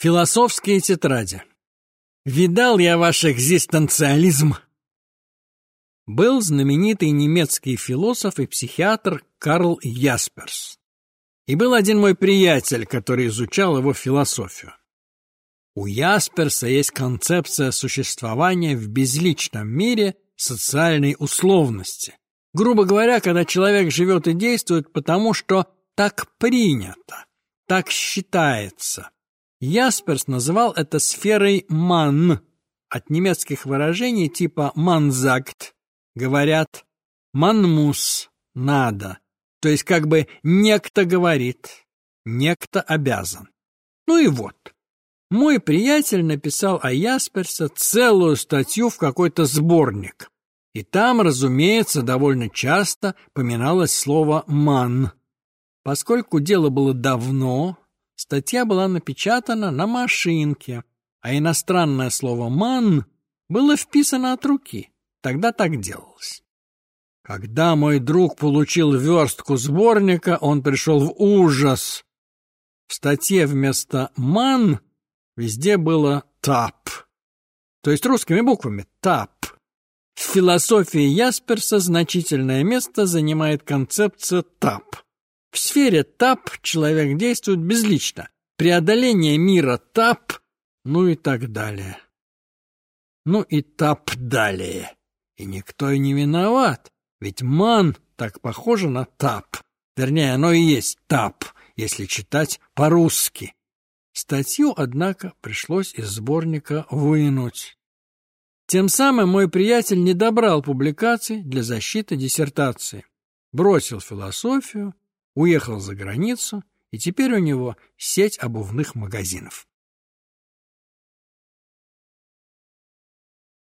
Философские тетради. Видал я ваш экзистенциализм. Был знаменитый немецкий философ и психиатр Карл Ясперс. И был один мой приятель, который изучал его философию. У Ясперса есть концепция существования в безличном мире социальной условности. Грубо говоря, когда человек живет и действует потому, что так принято, так считается, Ясперс называл это сферой «ман», от немецких выражений типа «манзакт» говорят «манмус» — «надо», то есть как бы некто говорит, некто обязан. Ну и вот. Мой приятель написал о Ясперсе целую статью в какой-то сборник. И там, разумеется, довольно часто поминалось слово «ман». Поскольку дело было давно, Статья была напечатана на машинке, а иностранное слово «ман» было вписано от руки. Тогда так делалось. Когда мой друг получил верстку сборника, он пришел в ужас. В статье вместо «ман» везде было «тап», то есть русскими буквами «тап». В философии Ясперса значительное место занимает концепция «тап». В сфере ТАП человек действует безлично. Преодоление мира ТАП, ну и так далее. Ну и ТАП далее. И никто и не виноват, ведь МАН так похоже на ТАП. Вернее, оно и есть ТАП, если читать по-русски. Статью, однако, пришлось из сборника вынуть. Тем самым мой приятель не добрал публикаций для защиты диссертации. Бросил философию уехал за границу, и теперь у него сеть обувных магазинов.